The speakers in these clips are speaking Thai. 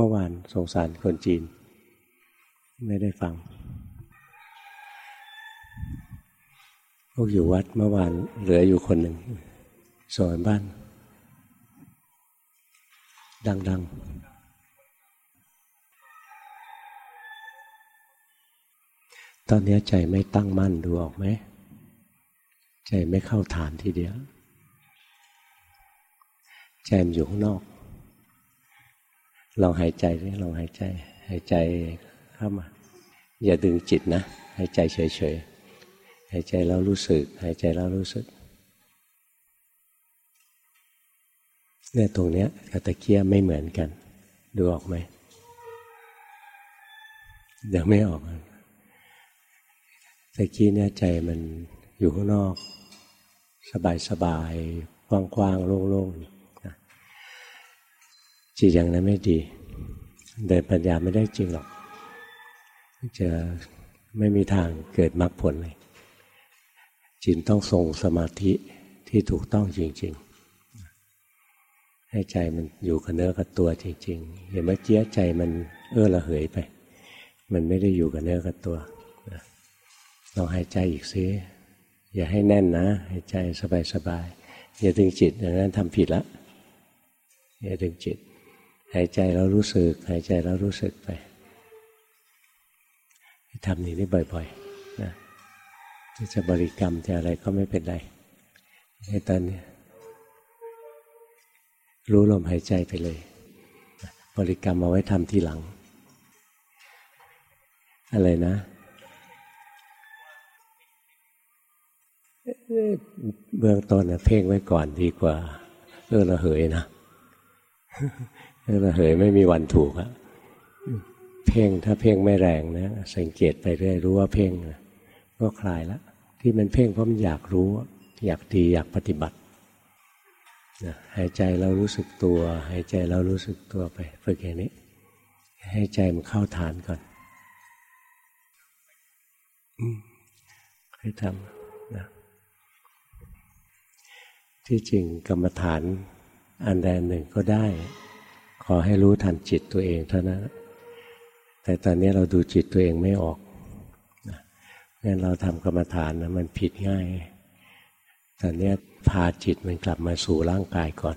เมื่อวานสงสารคนจีน ไม่ได้ฟังพวกอยู่วัดเมื่อวานเหลืออยู่คนหนึ่งสอนบ้าน ดังๆ ตอนนี้ใจไม่ตั้งมั่นดูออกไหม ใจไม่เข้าฐานทีเดียว ใจมันอยู่ข้างนอก ลองหายใจดิลองหายใจ หายใจเข้ามา อย่าดึงจิตนะ หายใจเฉยๆ หายใจแล้วรู้สึก หายใจแล้วรู้สึกเนี่ยตรงเนี้ยกับตะเกียไม่เหมือนกัน ดูออกไหมเดี๋ยวไม่ออกตะกี้เนี่ยใจมันอยู่ข้างนอก สบายๆกว้างๆโล่งๆ จิตอย่างนั้นไม่ดี เดินปัญญาไม่ได้จริงหรอก จะไม่มีทางเกิดมรรคผลเลย จิตต้องทรงสมาธิที่ถูกต้องจริง ๆ ให้ใจมันอยู่กับเนื้อกับตัวจริงๆอย่าเมื่อกี้ใจมันเอื้อระเหยไป มันไม่ได้อยู่กับเนื้อกับตัวลองหายใจอีกซิอย่าให้แน่นนะหายใจสบายๆอย่าดึงจิตอย่างนั้นทำผิดละอย่าดึงจิต หายใจแล้วรู้สึก หายใจแล้วรู้สึกไปทำนี้ได้บ่อยๆนะจะบริกรรมจะอะไรก็ไม่เป็นไรในตอนนี้รู้ลมหายใจไปเลย บริกรรมเอาไว้ทำทีหลัง อะไรนะ เบื้องต้นเพ่งไว้ก่อนดีกว่าเออระเหยนะ ระเหยไม่มีวันถูกอะเพ่งถ้าเพ่งไม่แรงนะสังเกตไปเรื่อยรู้ว่าเพ่งก็คลายล้วที่มันเพ่งเพราะมันอยากรู้ อยากดีอยากปฏิบัติหายใจแล้วรู้สึกตัวหายใจแล้วรู้สึกตัวไปฝึกอย่างนี้ ให้ใจมันเข้าฐานก่อนให้ทำนะที่จริงกรรมฐานอันใดหนึ่งก็ได้ ขอให้รู้ทันจิตตัวเองเท่านั้นแต่ตอนนี้เราดูจิตตัวเองไม่ออกงั้นเราทำกรรมฐานนะมันผิดง่าย ตอนนี้พาจิตมันกลับมาสู่ร่างกายก่อน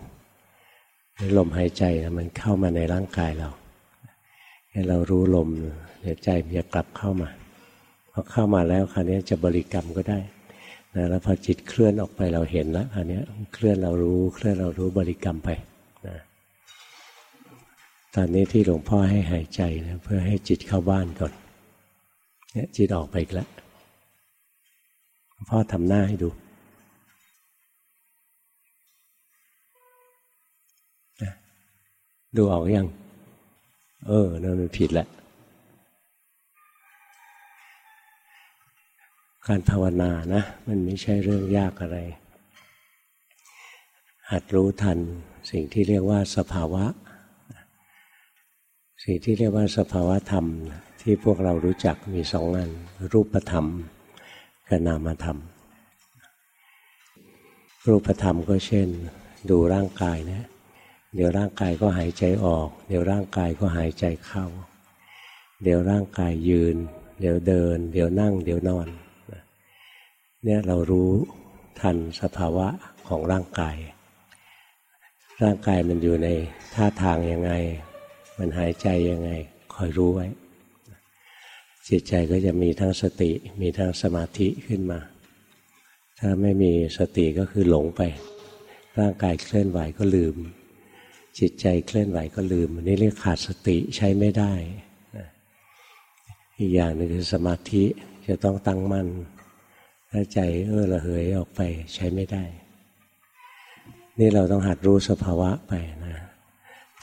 ลมหายใจนะมันเข้ามาในร่างกายเราให้เรารู้ลมเดี๋ยวใจมันจะกลับเข้ามาพอเข้ามาแล้วคราวนี้จะบริกรรมก็ได้นะแล้วพอจิตเคลื่อนออกไปเราเห็นแล้วคราวนี้เคลื่อนเรารู้เคลื่อนเรารู้บริกรรมไป ตอนนี้ที่หลวงพ่อให้หายใจนะเพื่อให้จิตเข้าบ้านก่อน เนี่ยจิตออกไปแล้วหลวงพ่อทำหน้าให้ดูดูออกอยัง เออนั่นมันผิดแล้วการภาวนานะ มันไม่ใช่เรื่องยากอะไร หัดรู้ทันสิ่งที่เรียกว่าสภาวะ สิ่งที่เรียกว่าสภาวะธรรม ที่พวกเรารู้จักมีสองอัน รูปธรรมกับนามธรรม รูปธรรมก็เช่น ดูร่างกายนะเดี๋ยวร่างกายก็หายใจออก เดี๋ยวร่างกายก็หายใจเข้า เดี๋ยวร่างกายยืน เดี๋ยวเดิน เดี๋ยวนั่ง เดี๋ยวนอนเนี่ยเรารู้ทันสภาวะของร่างกาย ร่างกายมันอยู่ในท่าทางยังไง มันหายใจยังไง คอยรู้ไว้ จิตใจก็จะมีทั้งสติ มีทั้งสมาธิขึ้นมา ถ้าไม่มีสติก็คือหลงไป ร่างกายเคลื่อนไหวก็ลืม จิตใจเคลื่อนไหวก็ลืมอันนี้เรียกขาดสติใช้ไม่ได้อีกอย่างหนึ่งคือสมาธิจะต้องตั้งมั่นถ้าใจเออระเหยออกไปใช้ไม่ได้ นี่เราต้องหัดรู้สภาวะไปนะ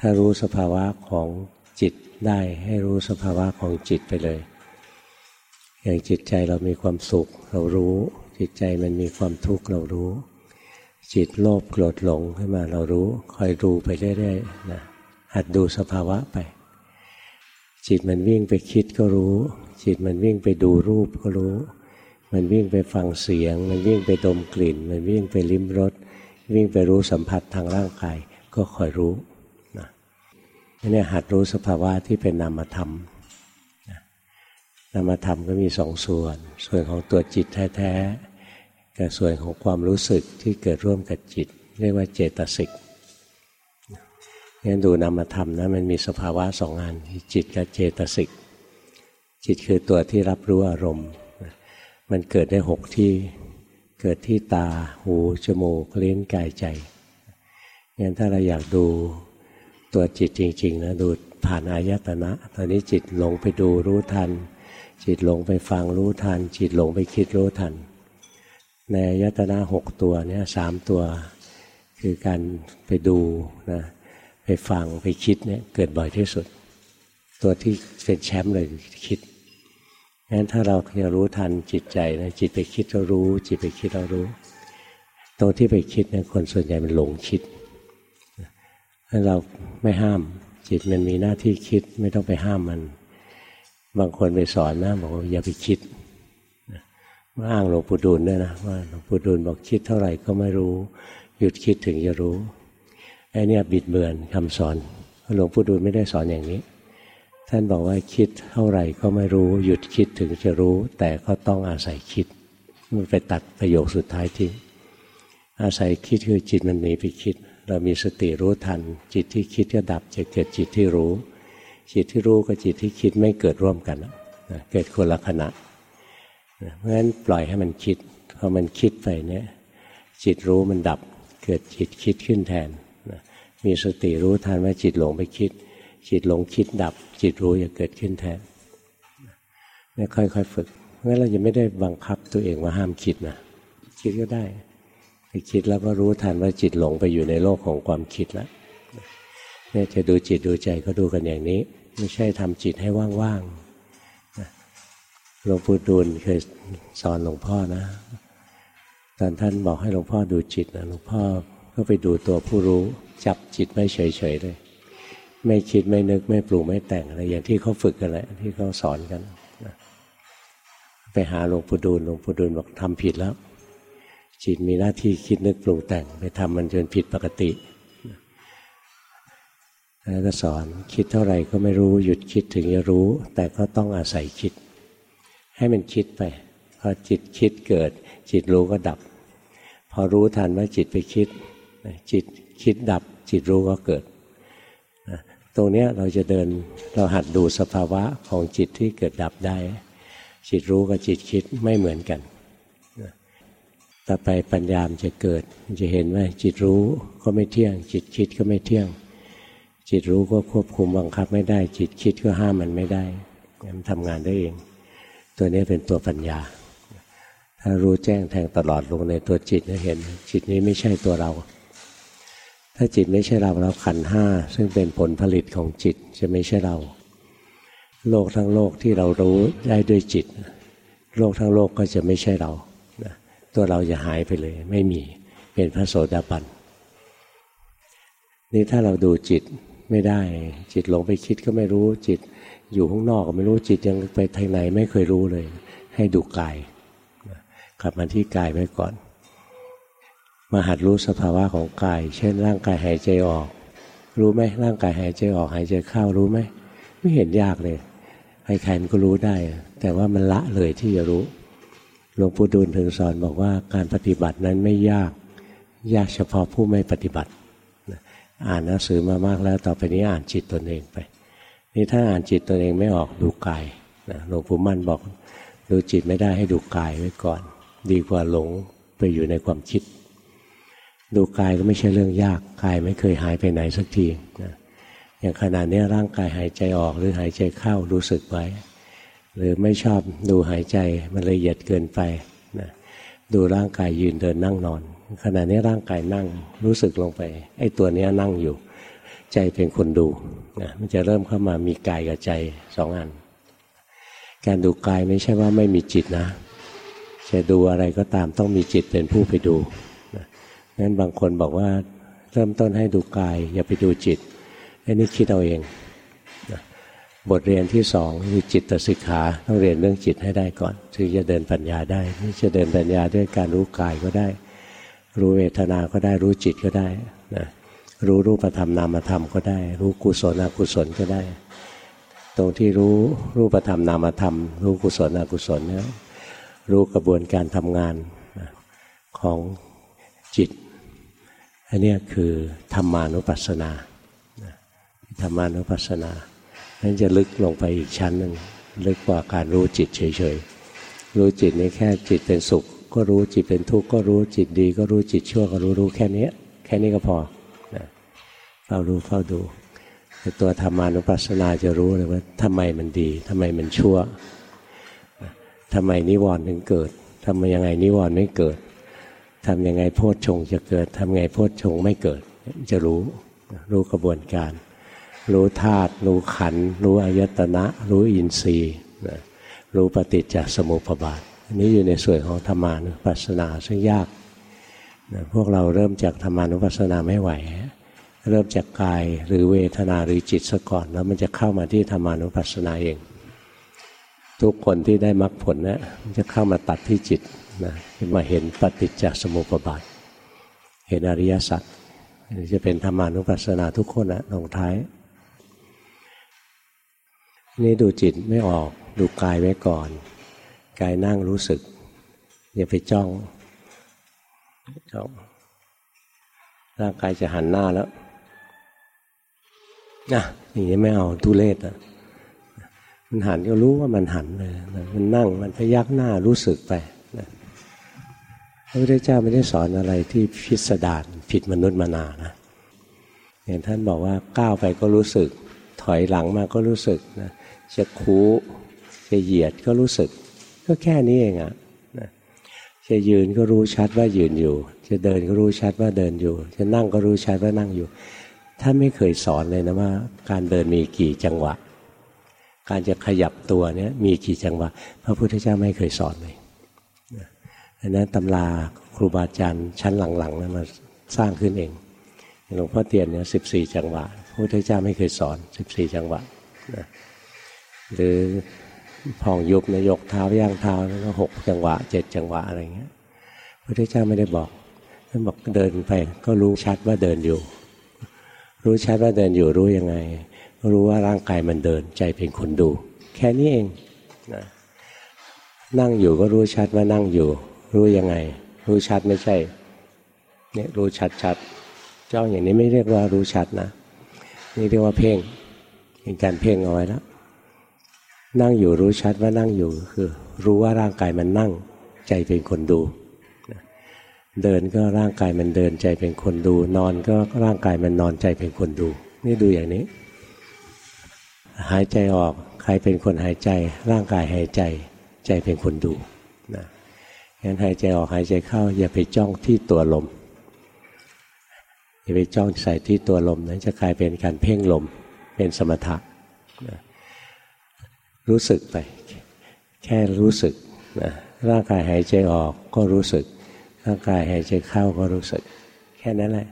ถ้ารู้สภาวะของจิตได้ให้รู้สภาวะของจิตไปเลย อย่างจิตใจเรามีความสุข เรารู้ จิตใจมันมีความทุกข์เรารู้ จิตโลภโกรธหลงขึ้นมาเรารู้คอยดูไปเรื่อยๆนะหัดดูสภาวะไป จิตมันวิ่งไปคิดก็รู้ จิตมันวิ่งไปดูรูปก็รู้ มันวิ่งไปฟังเสียง มันวิ่งไปดมกลิ่น มันวิ่งไปลิ้มรสวิ่งไปรู้สัมผัสทางร่างกายก็คอยรู้ นี่หัดรู้สภาวะที่เป็นนามธรรมนามธรรมก็มีสองส่วน ส่วนของตัวจิตแท้ๆกับส่วนของความรู้สึกที่เกิดร่วมกับจิต เรียกว่าเจตสิกงั้นดูนามธรรมนะมันมีสภาวะสองอันจิตกับเจตสิก จิตคือตัวที่รับรู้อารมณ์ มันเกิดได้หกที่เกิดที่ตาหูจมูกลิ้นกายใจงั้นถ้าเราอยากดู ตัวจิตจริงๆนะดูผ่านอายตนะ ตอนนี้จิตหลงไปดูรู้ทัน จิตหลงไปฟังรู้ทัน จิตหลงไปคิดรู้ทัน ในอายตนะหกตัวเนี่ยสามตัว คือการไปดูนะไปฟังไปคิดเนี่ยเกิดบ่อยที่สุด ตัวที่เป็นแชมป์เลยคิดงั้นถ้าเราจะรู้ทันจิตใจนะจิตไปคิดเรารู้ จิตไปคิดเรารู้ตรงที่ไปคิดเนี่ยคนส่วนใหญ่มันหลงคิด เราไม่ห้าม จิตมันมีหน้าที่คิดไม่ต้องไปห้ามมัน บางคนไปสอนนะบอกว่าอย่าไปคิดมาอ้างหลวงปู่ดูลด้วยนะว่าหลวงปู่ดูลบอกคิดเท่าไหร่ก็ไม่รู้ หยุดคิดถึงจะรู้ไอ้นี่บิดเบือนคำสอนหลวงปู่ดูลไม่ได้สอนอย่างนี้ ท่านบอกว่าคิดเท่าไหร่ก็ไม่รู้ หยุดคิดถึงจะรู้ แต่ก็ต้องอาศัยคิด มันไปตัดประโยคสุดท้ายทิ้งอาศัยคิดคือจิตมันหนีไปคิด เรามีสติรู้ทัน จิตที่คิดก็ดับจะเกิดจิตที่รู้ จิตที่รู้กับจิตที่คิดไม่เกิดร่วมกันนะเกิดคนละขณะเพราะฉะนั้นปล่อยให้มันคิดพอมันคิดไปเนี่ยจิตรู้มันดับเกิดจิตคิดขึ้นแทนมีสติรู้ทันว่าจิตหลงไปคิด จิตหลงคิดดับ จิตรู้จะเกิดขึ้นแทนนี่ค่อยๆฝึกเพราะฉะนั้นเราจะไม่ได้บังคับตัวเองว่าห้ามคิดนะคิดก็ได้ คิดแล้วก็รู้ทันว่าจิตหลงไปอยู่ในโลกของความคิดแล้วเนี่ยจะดูจิตดูใจก็ดูกันอย่างนี้ ไม่ใช่ทำจิตให้ว่างๆหลวงปู่ดูลเคยสอนหลวงพ่อนะ ตอนท่านบอกให้หลวงพ่อดูจิตนะหลวงพ่อก็ไปดูตัวผู้รู้ จับจิตไม่เฉยๆเลยไม่คิดไม่นึกไม่ปรุงไม่แต่งอะไรอย่างที่เขาฝึกกันแหละที่เขาสอนกัน ไปหาหลวงปู่ดูลหลวงปู่ดูลบอกทำผิดแล้ว จิตมีหน้าที่คิดนึกปรุงแต่งไปทำมันจนผิดปกติแล้วก็สอนคิดเท่าไหร่ก็ไม่รู้หยุดคิดถึงจะรู้ แต่ก็ต้องอาศัยคิด ให้มันคิดไปพอจิตคิดเกิด จิตรู้ก็ดับ พอรู้ทันว่าจิตไปคิด จิตคิดดับ จิตรู้ก็เกิดตรงนี้เราจะเดินเราหัดดูสภาวะของจิตที่เกิดดับได้ จิตรู้กับจิตคิดไม่เหมือนกัน ต่อไปปัญญามจะเกิดจะเห็นว่าจิตรู้ก็ไม่เที่ยง จิตคิดก็ไม่เที่ยง จิตรู้ก็ควบคุมบังคับไม่ได้ จิตคิดก็ห้ามมันไม่ได้มันทำงานได้เอง ตัวนี้เป็นตัวปัญญา ถ้ารู้แจ้งแทงตลอดลงในตัวจิตจะเห็น จิตนี้ไม่ใช่ตัวเรา ถ้าจิตไม่ใช่เราเราขันห้าซึ่งเป็นผลผลิตของจิตจะไม่ใช่เรา โลกทั้งโลกที่เรารู้ได้ด้วยจิต โลกทั้งโลกก็จะไม่ใช่เรา ตัวเราจะหายไปเลย ไม่มีเป็นพระโสดาบันนี่ถ้าเราดูจิตไม่ได้ จิตหลงไปคิดก็ไม่รู้จิตอยู่ข้างนอกก็ไม่รู้จิตยังไปทางไหนไม่เคยรู้เลย ให้ดูกายกลับมาที่กายไว้ก่อน มาหัดรู้สภาวะของกาย เช่น ร่างกายหายใจออก รู้ไหมร่างกายหายใจออกหายใจเข้ารู้ไหมไม่เห็นยากเลยใครๆมันก็รู้ได้ แต่ว่ามันละเลยที่จะรู้ หลวงปู่ดูลถึงสอนบอกว่าการปฏิบัตินั้นไม่ยาก ยากเฉพาะผู้ไม่ปฏิบัติ อ่านหนังสือมามากแล้วต่อไปนี้อ่านจิตตนเองไป นี่ถ้าอ่านจิตตนเองไม่ออกดูกายหลวงปู่มั่นบอกดูจิตไม่ได้ให้ดูกายไว้ก่อน ดีกว่าหลงไปอยู่ในความคิด ดูกายก็ไม่ใช่เรื่องยากกายไม่เคยหายไปไหนสักทีนะอย่างขนาดนี้ร่างกายหายใจออกหรือหายใจเข้ารู้สึกไว้ หรือไม่ชอบดูหายใจมันละเอียดเกินไปนะดูร่างกายยืนเดินนั่งนอน ขณะนี้ร่างกายนั่งรู้สึกลงไปไอ้ตัวนี้นั่งอยู่ ใจเป็นคนดูนะมันจะเริ่มเข้ามามีกายกับใจสองอัน การดูกายไม่ใช่ว่าไม่มีจิตนะ จะดูอะไรก็ตามต้องมีจิตเป็นผู้ไปดูนะงั้นบางคนบอกว่าเริ่มต้นให้ดูกาย อย่าไปดูจิตไอ้นี่คิดเอาเอง บทเรียนที่สองคือจิตสิกขาต้องเรียนเรื่องจิตให้ได้ก่อนถึงจะเดินปัญญาได้นี่จะเดินปัญญาด้วยการรู้กายก็ได้ รู้เวทนาก็ได้รู้จิตก็ได้นะรู้รูปธรรมนามธรรมก็ได้ รู้กุศลอกุศลก็ได้ ตรงที่รู้รูปธรรมนามธรรม รู้กุศลอกุศลเนี่ยรู้กระบวนการทำงานของจิตอันนี้คือธรรมานุปัสสนาธรรมานุปัสสนา นั้นจะลึกลงไปอีกชั้นหนึ่งลึกกว่าการรู้จิตเฉยๆ รู้จิตนี่แค่จิตเป็นสุข ก็รู้จิตเป็นทุกข์ก็รู้จิตดี ก็รู้จิตชั่วก็รู้รู้แค่นี้แค่นี้ก็พอเฝ้ารู้เฝ้าดูแต่ตัวธรรมานุปัสสนาจะรู้เลยว่าทำไมมันดีทำไมมันชั่วทำไมนิวรณ์ถึงเกิดทำยังไงนิวรณ์ไม่เกิดทำยังไงโพชฌงจะเกิดทำไงโพชฌงไม่เกิด จะรู้รู้กระบวนการ รู้ธาตุรู้ขัน รู้อายตนะ รู้อินทรีย์รู้ปฏิจจสมุปบาทอันนี้อยู่ในส่วนของธรรมานุปัสสนาซึ่งยากพวกเราเริ่มจากธรรมานุปัสสนาไม่ไหว เริ่มจากกายหรือเวทนาหรือจิตซะก่อน แล้วมันจะเข้ามาที่ธรรมานุปัสสนาเอง ทุกคนที่ได้มรรคผลเนะี่ยมันจะเข้ามาตัดที่จิตนะมาเห็นปฏิจจสมุปบาท เห็นอริยสัจจะเป็นธรรมานุปัสสนาทุกคนนะลงท้าย นี่ดูจิตไม่ออกดูกายไว้ก่อน กายนั่งรู้สึก อย่าไปจ้องจ้องร่างกายจะหันหน้าแล้วนะอย่างนี้ไม่เอาทุเลศอะมันหันก็รู้ว่ามันหันเลยมันนั่งมันพยักหน้ารู้สึกไปพระพุทธเจ้าไม่ได้สอนอะไรที่พิสดารผิดมนุษย์มานานะอย่างท่านบอกว่าก้าวไปก็รู้สึก อยหลังมาก็รู้สึกนะจะคูจะเหยียดก็รู้สึก ก็แค่นี้เองอะ่ะจะยืนก็รู้ชัดว่ายืนอยู่ จะเดินก็รู้ชัดว่าเดินอยู่ จะนั่งก็รู้ชัดว่านั่งอยู่ท่าไม่เคยสอนเลยนะว่า การเดินมีกี่จังหวะ การจะขยับตัวเนี่ยมีกี่จังหวะ พระพุทธเจ้าไม่เคยสอนเลยอันนั้นตำราครูบาอาจารย์ชั้นหลังๆนะมาสร้างขึ้นเองหลวงพ่อเตียนเนี่ยสิบสี่จังหวะ พระพุทธเจ้าไม่เคยสอนสิบสี่จังหวะนะหรือพองยุบนะยกเท้าย่างเท้าแล้วก็หกจังหวะเจ็ดจังหวะอะไรเงี้ยพระพุทธเจ้าไม่ได้บอกท่านบอกเดินไปก็รู้ชัดว่าเดินอยู่ รู้ชัดว่าเดินอยู่รู้ยังไง รู้ว่าร่างกายมันเดินใจเป็นคนดู แค่นี้เองนะนั่งอยู่ก็รู้ชัดว่านั่งอยู่ รู้ยังไง รู้ชัดไม่ใช่เนี่ยรู้ชัดชัดเจ้าอย่างนี้ไม่เรียกว่ารู้ชัดนะ นี่เรียกว่าเพ่งเป็นการเพ่งเอาไว้แล้วนั่งอยู่รู้ชัดว่านั่งอยู่คือ รู้ว่าร่างกายมันนั่ง ใจเป็นคนดู เดินก็ร่างกายมันเดินใจเป็นคนดู นอนก็ร่างกายมันนอนใจเป็นคนดู นี่ดูอย่างนี้ หายใจออกใครเป็นคนหายใจ ร่างกายหายใจ ใจเป็นคนดูนะงั้นหายใจออกหายใจเข้า อย่าไปจ้องที่ตัวลม อย่าไปจ้องใส่ที่ตัวลมนั้นจะกลายเป็นการเพ่งลมเป็นสมถะนะรู้สึกไป แค่รู้สึกนะร่างกายหายใจออกก็รู้สึก ร่างกายหายใจเข้าก็รู้สึก แค่นั้นแหละ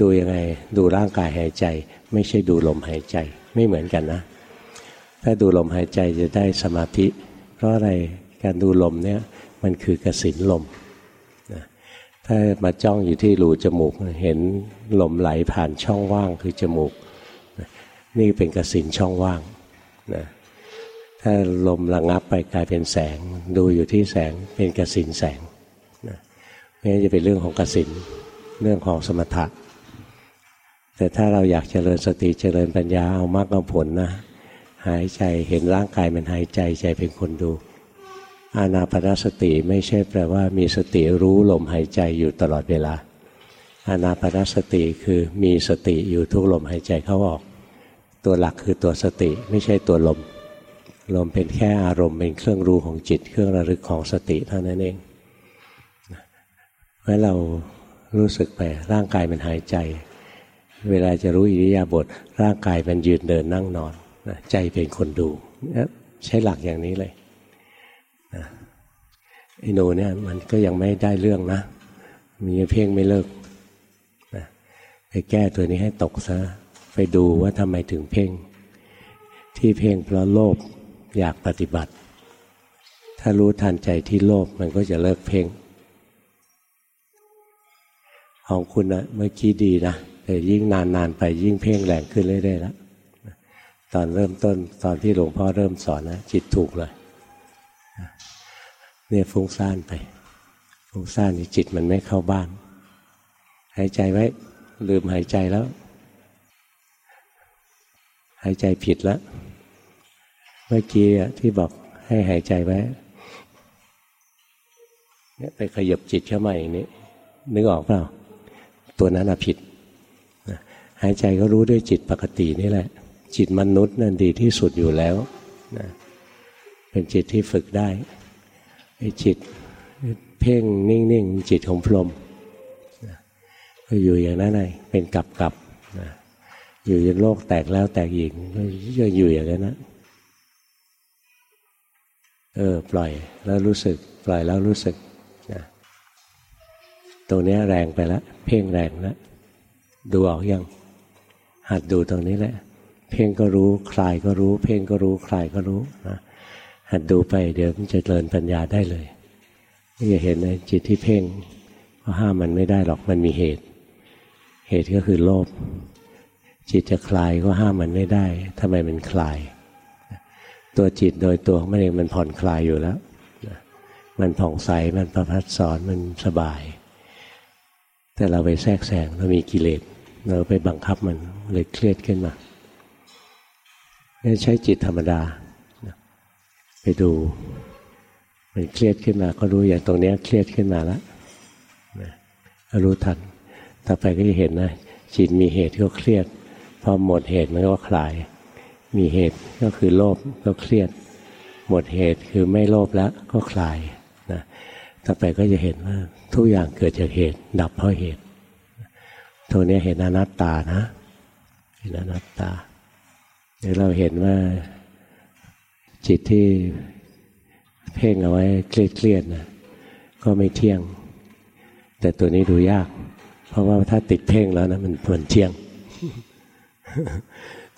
ดูยังไงดูร่างกายหายใจ ไม่ใช่ดูลมหายใจไม่เหมือนกันนะ ถ้าดูลมหายใจจะได้สมาธิ เพราะอะไรการดูลมเนี่ยมันคือกสินลม ถ้ามาจ้องอยู่ที่รูจมูกเห็นลมไหลผ่านช่องว่างคือจมูก นี่เป็นกสินช่องว่างนะถ้าลมระงับไปกลายเป็นแสง ดูอยู่ที่แสงเป็นกสินแสงนี่จะเป็นเรื่องของกสินเรื่องของสมถะ แต่ถ้าเราอยากเจริญสติเจริญปัญญาเอามากเอาผลนะหายใจเห็นร่างกายมันหายใจใจเป็นคนดู อานาปนสติไม่ใช่แปลว่ามีสติรู้ลมหายใจอยู่ตลอดเวลา อานาปนสติคือมีสติอยู่ทุกลมหายใจเข้าออก ตัวหลักคือตัวสติไม่ใช่ตัวลม ลมเป็นแค่อารมณ์เป็นเครื่องรู้ของจิต เครื่องระลึกของสติเท่านั้นเองเพราะเรารู้สึกไปร่างกายมันหายใจ เวลาจะรู้อิริยาบถร่างกายมันยืนเดินนั่งนอนใจเป็นคนดู ใช้หลักอย่างนี้เลย ไอ้หนูเนี่ยมันก็ยังไม่ได้เรื่องนะ มีเพ่งไม่เลิกนะไปแก้ตัวนี้ให้ตกซะ ไปดูว่าทำไมถึงเพ่ง ที่เพ่งเพราะโลภอยากปฏิบัติ ถ้ารู้ทันใจที่โลภมันก็จะเลิกเพ่ง ของคุณนะเมื่อกี้ดีนะ แต่ยิ่งนานๆไปยิ่งเพ่งแรงขึ้นเรื่อยๆแล้วตอนเริ่มต้นตอนที่หลวงพ่อเริ่มสอนนะจิตถูกเลย เนี่ยฟุ้งซ่านไปฟุ้งซ่านจิตมันไม่เข้าบ้าน หายใจไว้ ลืมหายใจแล้ว หายใจผิดแล้ว เมื่อกี้ที่บอกให้หายใจไว้เนี่ยไปขยับจิตเข้ามาอย่างนี้ นึกออกเปล่า ตัวนั้นผิด หายใจก็รู้ด้วยจิตปกตินี่แหละ จิตมนุษย์นั่นดีที่สุดอยู่แล้วนะเป็นจิตที่ฝึกได้ จิตเพ่งนิ่งๆจิตของพรหมก็อยู่อย่างนั้นเลยเป็นกับกับนะอยู่ในโลกแตกแล้วแตกอีกก็ยังอยู่อย่างนั้นนะเออปล่อยแล้วรู้สึก ปล่อยแล้วรู้สึกนะตรงนี้แรงไปแล้วเพ่งแรงแล้วดูออกยังหัดดูตรงนี้แหละ เพ่งก็รู้คลายก็รู้ เพ่งก็รู้คลายก็รู้นะ หัดดูไปเดี๋ยวมันจะเจริญปัญญาได้เลยนี่จะเห็นนะจิตที่เพ่งก็ห้ามมันไม่ได้หรอกมันมีเหตุ เหตุก็คือโลภจิตจะคลายก็ห้ามมันไม่ได้ทำไมมันคลาย ตัวจิตโดยตัวมันเองมันผ่อนคลายอยู่แล้วมันผ่องใสมันประพัดสอนมันสบาย แต่เราไปแทรกแซงเรามีกิเลสเราไปบังคับมันเลยเครียดขึ้นมานี่ใช้จิตธรรมดา ไปดู มันเครียดขึ้นมา ก็รู้อย่างตรงนี้เครียดขึ้นมาแล้วรู้ทัน ต่อไปก็จะเห็นนะจิตมีเหตุก็เครียด พอหมดเหตุมันก็คลาย มีเหตุก็คือโลภก็เครียด หมดเหตุคือไม่โลภแล้วก็คลายนะต่อไปก็จะเห็นว่าทุกอย่างเกิดจากเหตุ ดับเพราะเหตุตัวนี้เห็นอนัตตานะ เห็นอนัตตาเดี๋ยวเราเห็นว่า จิตที่เพ่งเอาไว้เครียดๆนะก็ไม่เที่ยง แต่ตัวนี้ดูยาก เพราะว่าถ้าติดเพ่งแล้วนะมันเหมือนเที่ยง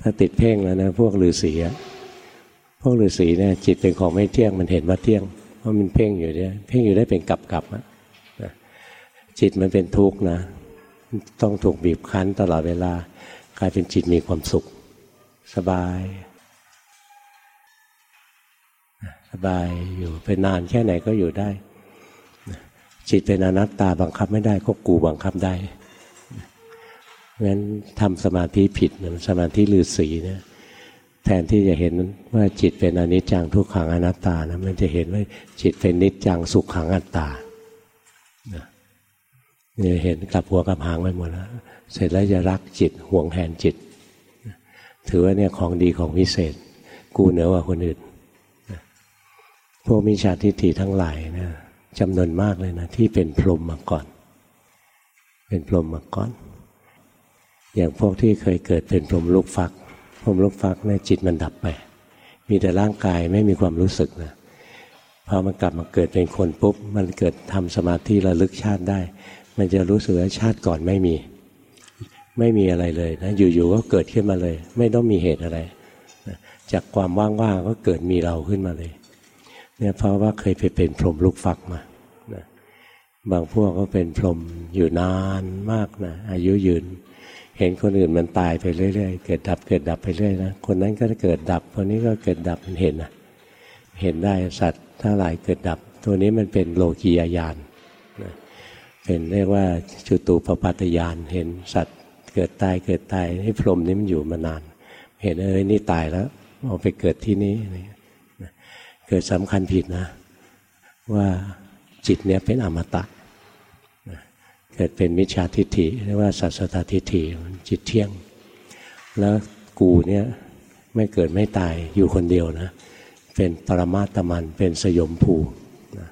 ถ้าติดเพ่งแล้วนะ พวกฤาษีพวกฤาษีเนี่ยจิตเป็นของไม่เที่ยง มันเห็นว่าเที่ยงเพราะมันเพ่งอยู่เนี่ยเพ่งอยู่ได้เป็นกับกับอะจิตมันเป็นทุกข์นะ ต้องถูกบีบคั้นตลอดเวลากลายเป็นจิตมีความสุข สบาย บายอยู่เป็นนานแค่ไหนก็อยู่ได้ จิตเป็นอนัตตาบังคับไม่ได้ก็กูบังคับได้งั้นทำสมาธิผิดสมาธิลือสีเนี่ยแทนที่จะเห็นว่าจิตเป็นอนิจจังทุกขังอนัตตานะมันจะเห็นว่าจิตเป็นนิจจังสุขขังอัตตาเนี่ยเห็นกลับหัวกับหางไปหมดแล้วเสร็จแล้วจะรักจิตห่วงแหนจิต ถือว่าเนี่ยของดีของพิเศษ กูเหนือกว่าคนอื่น พวกมิจฉาทิฏฐิทั้งหลายนะจำนวนมากเลยนะที่เป็นพรหมมาก่อน เป็นพรหมมาก่อน อย่างพวกที่เคยเกิดเป็นพรหมลูกฟัก พรหมลูกฟักเนี่ยจิตมันดับไป มีแต่ร่างกายไม่มีความรู้สึกนะพอมันกลับมาเกิดเป็นคนปุ๊บ มันเกิดทำสมาธิระลึกชาติได้ มันจะรู้สึกว่าชาติก่อนไม่มี ไม่มีอะไรเลยนะอยู่ๆก็เกิดขึ้นมาเลย ไม่ต้องมีเหตุอะไร จากความว่างๆก็เกิดมีเราขึ้นมาเลย เนี่ยเพราะว่าเคยไปเป็นพรหมลูกฟักมานะบางพวกก็เป็นพรหมอยู่นานมากนะอายุยืน เห็นคนอื่นมันตายไปเรื่อยๆ เกิดดับเกิดดับไปเรื่อยนะคนนั้นก็เกิดดับคนนี้ก็เกิดดับมันเห็นนะเห็นได้สัตว์ถ้าหลายเกิดดับ ตัวนี้มันเป็นโลกียญาณนะเป็นเรียกว่าจุตูปปัตยานเห็นสัตว์เกิดตายเกิดตายให้พรหมนี้มันอยู่มานาน เห็นเอ้ยนี่ตายแล้วเอาไปเกิดที่นี้ เกิดสำคัญผิดนะ ว่าจิตเนี่ยเป็นอมตะเกิดเป็นมิจฉาทิฏฐิเรียกว่าสัสตทิฏฐิจิตเที่ยง แล้วกูเนี่ยไม่เกิดไม่ตายอยู่คนเดียวนะ เป็นปรมาตมันเป็นสยมภูนะ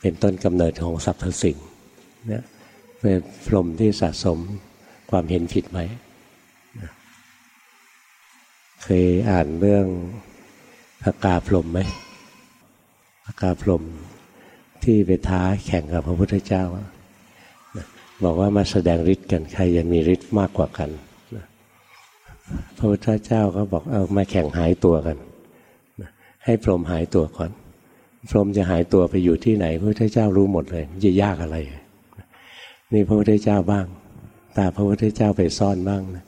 เป็นต้นกำเนิดของสรรพสิ่งเนี่ยเป็นพรมที่สะสมความเห็นผิดไหมเคยอ่านเรื่องพระกาพรมไหม กาพรมที่ไปท้าแข่งกับพระพุทธเจ้า บอกว่ามาแสดงฤทธิ์กันใครจะมีฤทธิ์มากกว่ากันพระพุทธเจ้าก็บอกเอามาแข่งหายตัวกันให้พรหมหายตัวก่อน พรหมจะหายตัวไปอยู่ที่ไหน พระพุทธเจ้ารู้หมดเลยจะยากอะไร นี่พระพุทธเจ้าบ้าง ตาพระพุทธเจ้าไปซ่อนบ้างนะ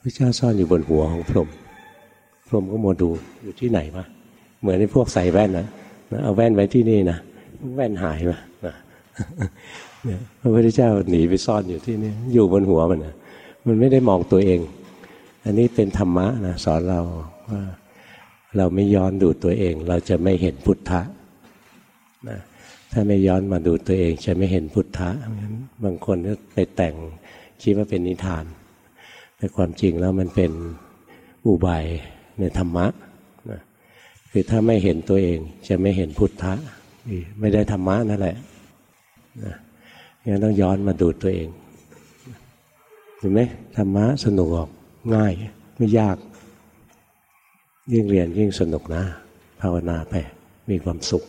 พระเจ้าซ่อนอยู่บนหัวของพรหมพรหมก็โมดูอยู่ที่ไหนวะเหมือนในพวกใส่แว่นนะ เอาแว่นไว้ที่นี่นะแว่นหายมาพระพุทธเจ้าหนีไปซ่อนอยู่ที่นี่อยู่บนหัวมันนะมันไม่ได้มองตัวเอง อันนี้เป็นธรรมะนะสอนเราว่าเราไม่ย้อนดูตัวเอง เราจะไม่เห็นพุทธะนะถ้าไม่ย้อนมาดูตัวเอง จะไม่เห็นพุทธะงั้นบางคนก็ไปแต่งคิดว่าเป็นนิทาน แต่ความจริงแล้วมันเป็นอุบายในธรรมะ คือถ้าไม่เห็นตัวเองจะไม่เห็นพุทธะไม่ได้ธรรมะนั่นแหละนะงั้นต้องย้อนมาดูตัวเองเห็นไหมธรรมะสนุกออกง่ายไม่ยาก ยิ่งเรียนยิ่งสนุกนะ ภาวนาไปมีความสุข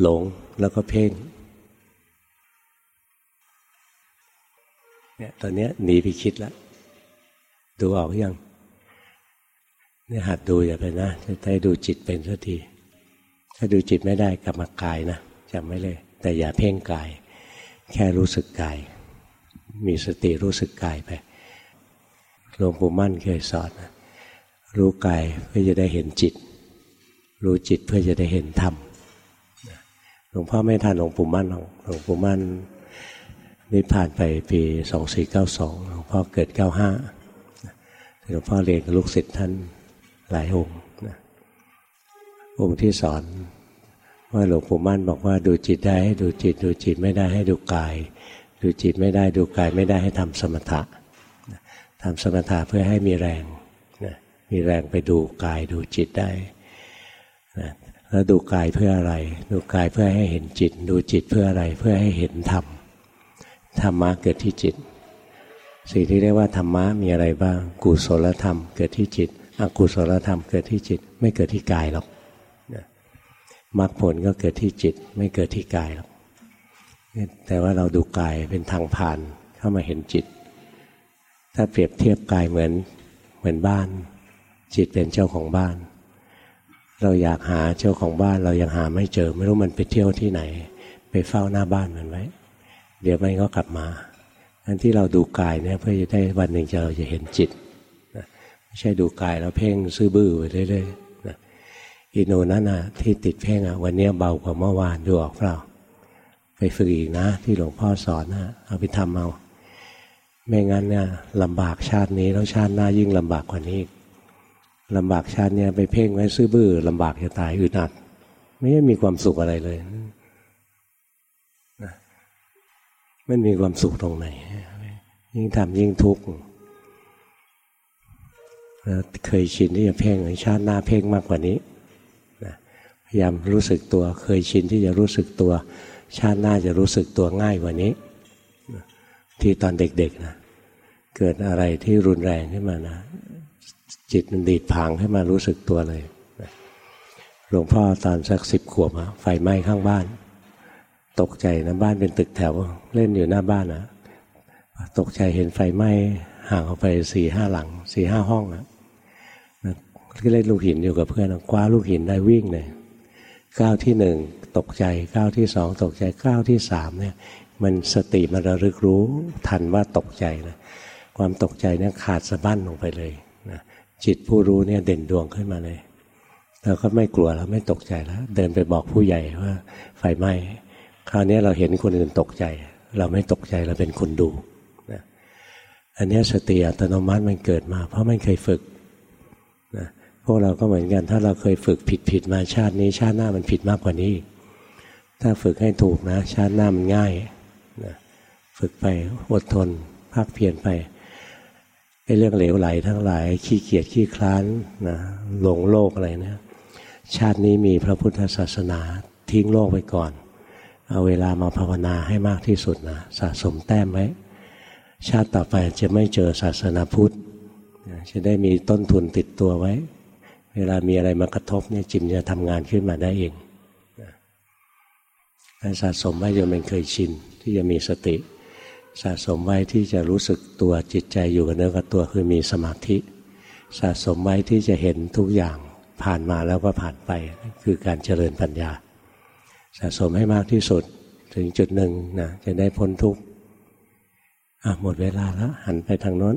หลงแล้วก็เพ่งเนี่ยตอนนี้หนีไปคิดแล้ว ดูออกยัง นี่ยหัดดูอย่าไปนะจะได้ดูจิตเป็นสักทีถ้าดูจิตไม่ได้กลับมากายนะจำไม่เลย แต่อย่าเพ่งกาย แค่รู้สึกกาย มีสติรู้สึกกายไปหลวงปู่มั่นเคยสอนนะรู้กายเพื่อจะได้เห็นจิต รู้จิตเพื่อจะได้เห็นธรรมหลวงพ่อไม่ทันหลวงปู่มั่นหลวงปู่มั่นนี่ผ่านไปปีสองสี่เก้าสองหลวงพ่อเกิดเก้าห้าหลวงพ่อเรียนกับลูกศิษย์ท่าน หลายองค์นะองค์ที่สอนว่าหลวงปู่มั่นบอกว่าดูจิตได้ให้ดูจิต ดูจิตไม่ได้ให้ดูกาย ดูจิตไม่ได้ดูกายไม่ได้ให้ทำสมถะทำสมถะเพื่อให้มีแรงนะมีแรงไปดูกายดูจิตได้นะแล้วดูกายเพื่ออะไร ดูกายเพื่อให้เห็นจิต ดูจิตเพื่ออะไร เพื่อให้เห็นธรรม ธรรมะเกิดที่จิต สิ่งที่เรียกว่าธรรมะมีอะไรบ้าง กุศลธรรมเกิดที่จิต อกุศลธรรมเกิดที่จิต ไม่เกิดที่กายหรอกมรรคผลก็เกิดที่จิต ไม่เกิดที่กายหรอกแต่ว่าเราดูกายเป็นทางผ่านเข้ามาเห็นจิต ถ้าเปรียบเทียบกายเหมือนเหมือนบ้าน จิตเป็นเจ้าของบ้าน เราอยากหาเจ้าของบ้าน เรายังหาไม่เจอ ไม่รู้มันไปเที่ยวที่ไหน ไปเฝ้าหน้าบ้านมันไว้ เดี๋ยวมันก็กลับมาอันที่เราดูกายเนี่ยเพื่อจะได้วันหนึ่งเราจะเห็นจิต ไม่ใช่ดูกายแล้วเพ่งซื่อบื้อไปเรื่อยๆนะอินโนนั่นนะที่ติดเพ่งอะ วันนี้เบากว่าเมื่อวานดูออกเปล่า ไปฝึกอีกนะ ที่หลวงพ่อสอนนะเอาไปทำเอาไม่งั้นเนี่ยลำบากชาตินี้แล้วชาติหน้ายิ่งลำบากกว่านี้ลำบากชาติเนี่ยไปเพ่งไว้ซื่อบื้อลำบากจะตายอึดอัดไม่ได้มีความสุขอะไรเลยมันมีความสุขตรงไหนยิ่งทำยิ่งทุกข์ เคยชินที่จะเพ่งชาติหน้าเพ่งมากกว่านี้พยายามรู้สึกตัว เคยชินที่จะรู้สึกตัว ชาติหน้าจะรู้สึกตัวง่ายกว่านี้ ที่ตอนเด็กๆนะเกิดอะไรที่รุนแรงขึ้นมานะ จิตมันดีดพังให้มารู้สึกตัวเลยหลวงพ่อตอนสักสิบขวบไฟไหม้ข้างบ้าน ตกใจนะบ้านเป็นตึกแถว เล่นอยู่หน้าบ้านนะตกใจเห็นไฟไหม้ห่างออกไปสี่ห้าหลังสี่ห้าห้องนะ ก็เล่นลูกหินอยู่กับเพื่อนคว้าลูกหินได้วิ่งเลยก้าวที่หนึ่งตกใจก้าวที่สองตกใจก้าวที่สามเนี่ยมันสติมันระลึกรู้ทันว่าตกใจนะความตกใจเนี่ยขาดสะบั้นลงไปเลยนะจิตผู้รู้เนี่ยเด่นดวงขึ้นมาเลยเราก็ไม่กลัวแล้วไม่ตกใจแล้ว เดินไปบอกผู้ใหญ่ว่าไฟไหม้คราวนี้เราเห็นคนอื่นตกใจ เราไม่ตกใจเราเป็นคนดูนะอันนี้สติอัตโนมัติมันเกิดมา เพราะมันเคยฝึก พวกเราก็เหมือนกัน ถ้าเราเคยฝึกผิดผิดมาชาตินี้ ชาติหน้ามันผิดมากกว่านี้ ถ้าฝึกให้ถูกนะ ชาติหน้ามันง่ายนะฝึกไปอดทนภาคเพียรไปไอ้เรื่องเหลวไหลทั้งหลายขี้เกียจขี้คลานนะหลงโลกอะไรเนะี่ยชาตินี้มีพระพุทธศาสนาทิ้งโลกไปก่อน เอาเวลามาภาวนาให้มากที่สุดนะสะสมแต้มไว้ชาติต่อไปจะไม่เจอศาสนาพุทธจะได้มีต้นทุนติดตัวไว้ เวลามีอะไรมากระทบเนี่ยจิมจะทำงานขึ้นมาได้เองสะสมไว้จนมันเคยชินที่จะมีสติ สะสมไว้ที่จะรู้สึกตัวจิตใจอยู่กับเนื้อกับตัวคือมีสมาธิ สะสมไว้ที่จะเห็นทุกอย่างผ่านมาแล้วก็ผ่านไปคือการเจริญปัญญา สะสมให้มากที่สุดถึงจุดหนึ่งนะจะได้พ้นทุกข์หมดเวลาแล้วหันไปทางโน้น